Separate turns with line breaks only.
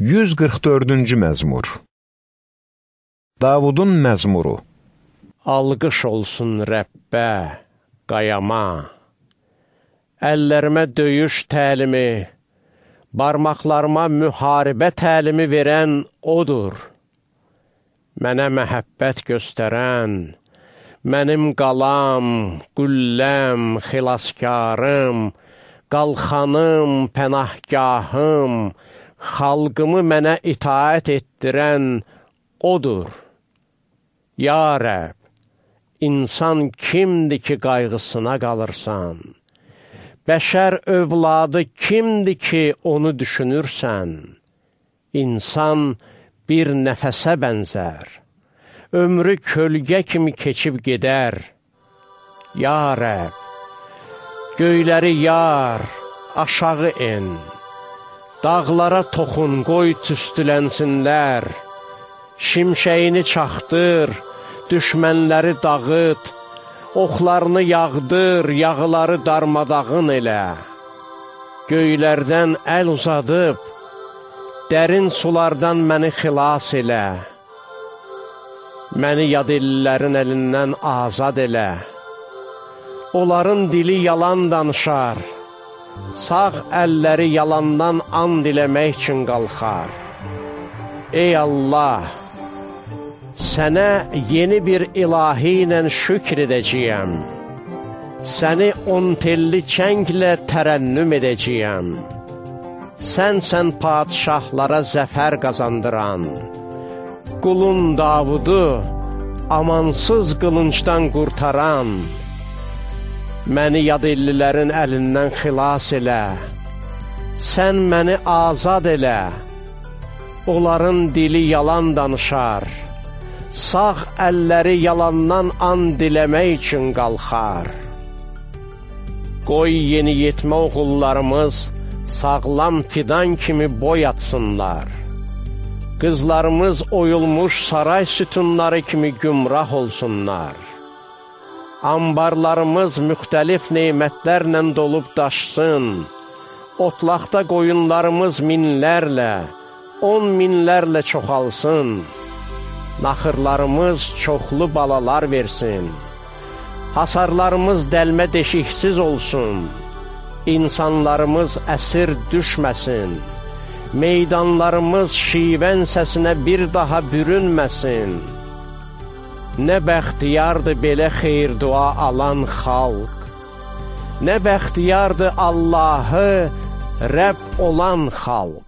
144-cü məzmur. Davudun məzmuru.
Alqış olsun Rəbbə, qayama, əllərimə döyüş təlimi, barmaqlarıma müharibə təlimi verən odur. Mənə məhəbbət göstərən, mənim qalam, qülləm, xilaskarım, qalxanım, pənahgahım, xalqımı mənə itaət etdirən odur. Ya Rəb, insan kimdir ki, qayğısına qalırsan? Bəşər övladı kimdir ki, onu düşünürsən? İnsan bir nəfəsə bənzər. Ömrü kölgə kimi keçib gedər. Ya Rəb, göyləri yar, aşağı en. Dağlara toxun, qoy tüstülənsinlər. Şimşəyini çaxdır, düşmənləri dağıt. Oxlarını yağdır, yağıları darmadağın elə. Göylərdən əl uzadıb, dərin sulardan məni xilas elə. Məni yad illərin əlindən azad elə. Onların dili yalan danışar sağ əlləri yalandan and diləmək üçün qalxar. Ey Allah, sənə yeni bir ilahi ilə şükr edəcəyəm. Səni on telli çənglə tərənnüm edəcəyəm. Sənsən padişahlara zəfər qazandıran. Qulun Davudu amansız qılıncdan qurtaran. Məni yad illilərin əlindən xilas elə, sən məni azad elə, onların dili yalan danışar, sağ əlləri yalandan an diləmək üçün qalxar. Qoy yeni yetmə oğullarımız sağlam fidan kimi boy atsınlar. Qızlarımız oyulmuş saray sütunları kimi gümrah olsunlar. Ambarlarımız müxtəlif neymətlərlə dolub daşsın. Otlaqda qoyunlarımız minlərlə, on minlərlə çoxalsın. Naxırlarımız çoxlu balalar versin. Hasarlarımız dəlmə deşiksiz olsun. İnsanlarımız əsir düşməsin. Meydanlarımız şivən səsinə bir daha bürünməsin. Nə bəxtiyardır belə xeyir dua alan xalq. Nə bəxtiyardır Allahı Rəbb olan xalq.